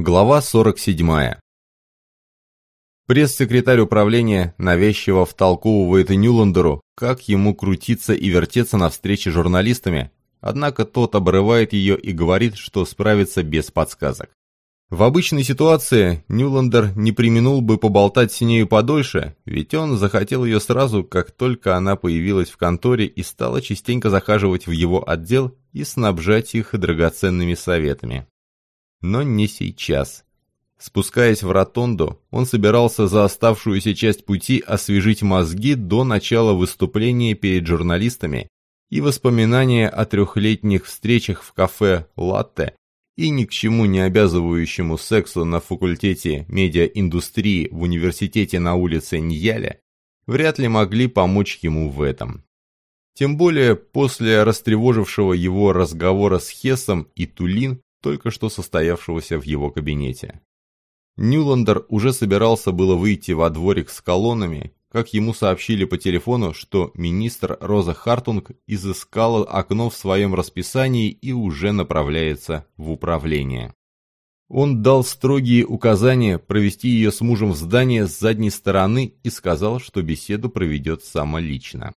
Глава 47. Пресс-секретарь управления навязчиво втолковывает Нюландеру, как ему крутиться и вертеться на встрече с журналистами, однако тот обрывает ее и говорит, что справится без подсказок. В обычной ситуации Нюландер не применул бы поболтать с нею подольше, ведь он захотел ее сразу, как только она появилась в конторе и стала частенько захаживать в его отдел и снабжать их драгоценными советами но не сейчас. Спускаясь в ротонду, он собирался за оставшуюся часть пути освежить мозги до начала выступления перед журналистами и воспоминания о трехлетних встречах в кафе «Латте» и ни к чему не обязывающему сексу на факультете медиаиндустрии в университете на улице Ньяля вряд ли могли помочь ему в этом. Тем более после растревожившего его разговора с Хессом и Тулин только что состоявшегося в его кабинете. Нюландер уже собирался было выйти во дворик с колоннами, как ему сообщили по телефону, что министр Роза Хартунг изыскала окно в своем расписании и уже направляется в управление. Он дал строгие указания провести ее с мужем в здание с задней стороны и сказал, что беседу проведет самолично.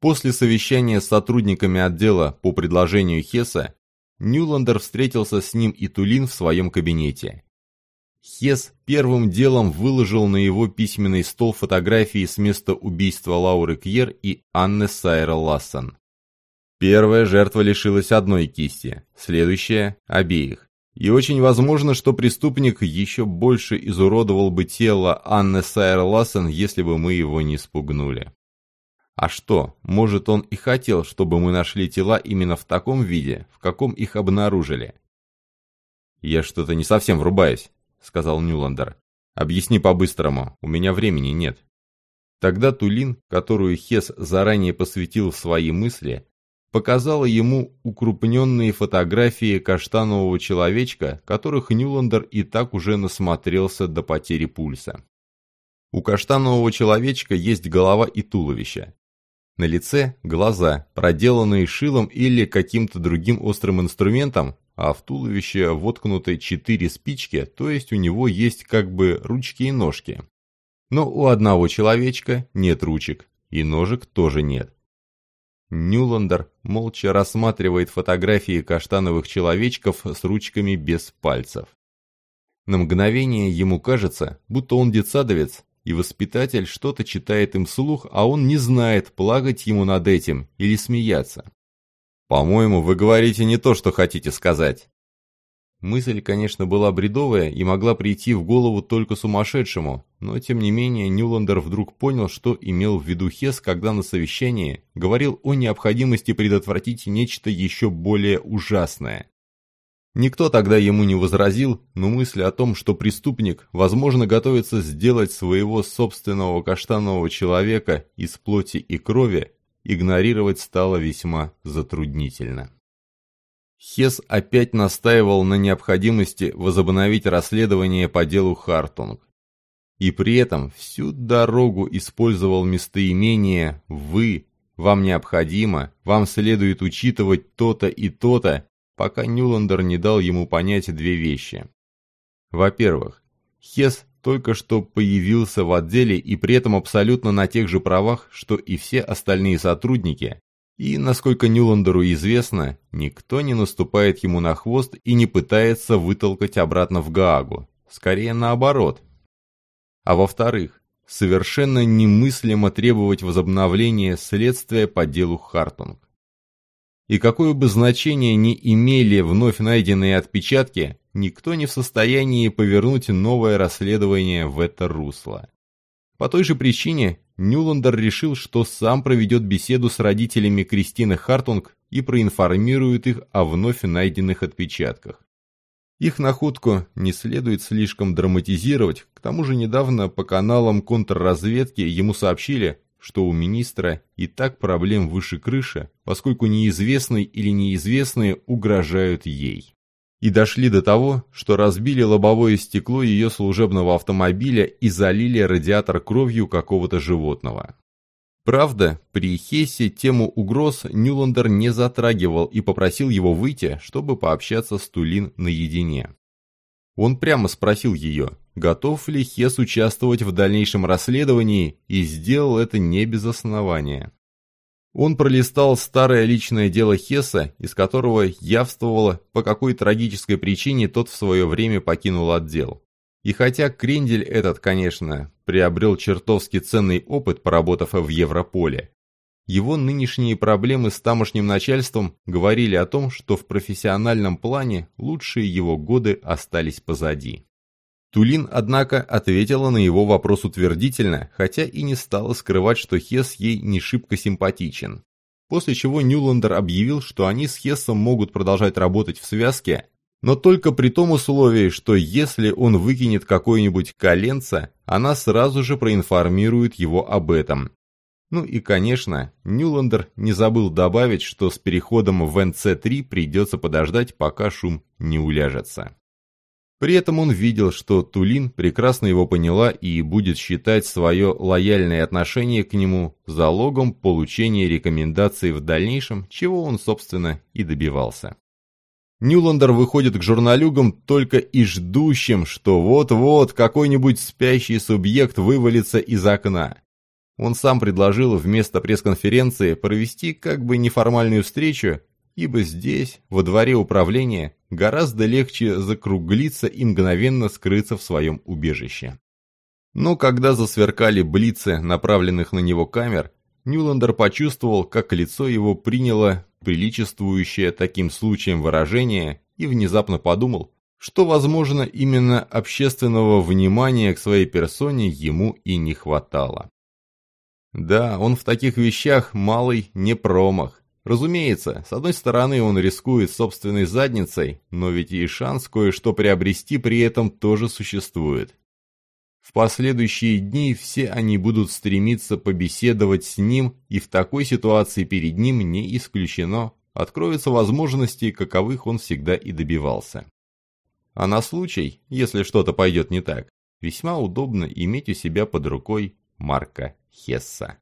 После совещания с сотрудниками отдела по предложению Хесса Нюландер встретился с ним и Тулин в своем кабинете. Хес первым делом выложил на его письменный стол фотографии с места убийства Лауры Кьер и Анны Сайра Лассен. Первая жертва лишилась одной кисти, следующая – обеих. И очень возможно, что преступник еще больше изуродовал бы тело Анны Сайер Лассен, если бы мы его не спугнули. А что, может он и хотел, чтобы мы нашли тела именно в таком виде, в каком их обнаружили? «Я что-то не совсем врубаюсь», — сказал Нюландер. «Объясни по-быстрому, у меня времени нет». Тогда Тулин, которую Хес заранее посвятил в свои мысли, показала ему укрупненные фотографии каштанового человечка, которых Нюландер и так уже насмотрелся до потери пульса. У каштанового человечка есть голова и туловище. На лице – глаза, проделанные шилом или каким-то другим острым инструментом, а в туловище воткнуты четыре спички, то есть у него есть как бы ручки и ножки. Но у одного человечка нет ручек, и ножек тоже нет. Нюландер молча рассматривает фотографии каштановых человечков с ручками без пальцев. На мгновение ему кажется, будто он детсадовец, и воспитатель что-то читает им вслух, а он не знает, плакать ему над этим или смеяться. «По-моему, вы говорите не то, что хотите сказать». Мысль, конечно, была бредовая и могла прийти в голову только сумасшедшему, но тем не менее Нюландер вдруг понял, что имел в виду Хес, когда на совещании говорил о необходимости предотвратить нечто еще более ужасное. Никто тогда ему не возразил, но мысль о том, что преступник, возможно, готовится сделать своего собственного каштанового человека из плоти и крови, игнорировать стало весьма затруднительно. Хес опять настаивал на необходимости возобновить расследование по делу Хартунг. И при этом всю дорогу использовал местоимение «вы», «вам необходимо», «вам следует учитывать то-то и то-то», пока Нюландер не дал ему понять две вещи. Во-первых, Хес только что появился в отделе и при этом абсолютно на тех же правах, что и все остальные сотрудники, и, насколько Нюландеру известно, никто не наступает ему на хвост и не пытается вытолкать обратно в Гаагу, скорее наоборот. А во-вторых, совершенно немыслимо требовать возобновления следствия по делу Хартунг и какое бы значение ни имели вновь найденные отпечатки, никто не в состоянии повернуть новое расследование в это русло. По той же причине Нюландер решил, что сам проведет беседу с родителями Кристины Хартунг и проинформирует их о вновь найденных отпечатках. Их находку не следует слишком драматизировать, к тому же недавно по каналам контрразведки ему сообщили, что у министра и так проблем выше крыши, поскольку неизвестные или неизвестные угрожают ей. И дошли до того, что разбили лобовое стекло ее служебного автомобиля и залили радиатор кровью какого-то животного. Правда, при Хессе тему угроз Нюландер не затрагивал и попросил его выйти, чтобы пообщаться с Тулин наедине. Он прямо спросил ее, готов ли Хесс участвовать в дальнейшем расследовании, и сделал это не без основания. Он пролистал старое личное дело Хесса, из которого явствовало, по какой трагической причине тот в свое время покинул отдел. И хотя Крендель этот, конечно, приобрел чертовски ценный опыт, поработав в Европоле, его нынешние проблемы с тамошним начальством говорили о том, что в профессиональном плане лучшие его годы остались позади. Тулин, однако, ответила на его вопрос утвердительно, хотя и не стала скрывать, что Хесс ей не шибко симпатичен. После чего Нюландер объявил, что они с Хессом могут продолжать работать в связке, но только при том условии, что если он выкинет какое-нибудь коленце, она сразу же проинформирует его об этом. Ну и, конечно, Нюландер не забыл добавить, что с переходом в НЦ-3 придется подождать, пока шум не уляжется. При этом он видел, что Тулин прекрасно его поняла и будет считать свое лояльное отношение к нему залогом получения рекомендаций в дальнейшем, чего он, собственно, и добивался. Нюландер выходит к журналюгам только и ждущим, что вот-вот какой-нибудь спящий субъект вывалится из окна. Он сам предложил вместо пресс-конференции провести как бы неформальную встречу ибо здесь, во дворе управления, гораздо легче закруглиться и мгновенно скрыться в своем убежище. Но когда засверкали блицы направленных на него камер, Нюландер почувствовал, как лицо его приняло приличествующее таким случаем выражение и внезапно подумал, что, возможно, именно общественного внимания к своей персоне ему и не хватало. Да, он в таких вещах малый не промах, Разумеется, с одной стороны он рискует собственной задницей, но ведь и шанс кое-что приобрести при этом тоже существует. В последующие дни все они будут стремиться побеседовать с ним, и в такой ситуации перед ним не исключено, откроются возможности, каковых он всегда и добивался. А на случай, если что-то пойдет не так, весьма удобно иметь у себя под рукой Марка Хесса.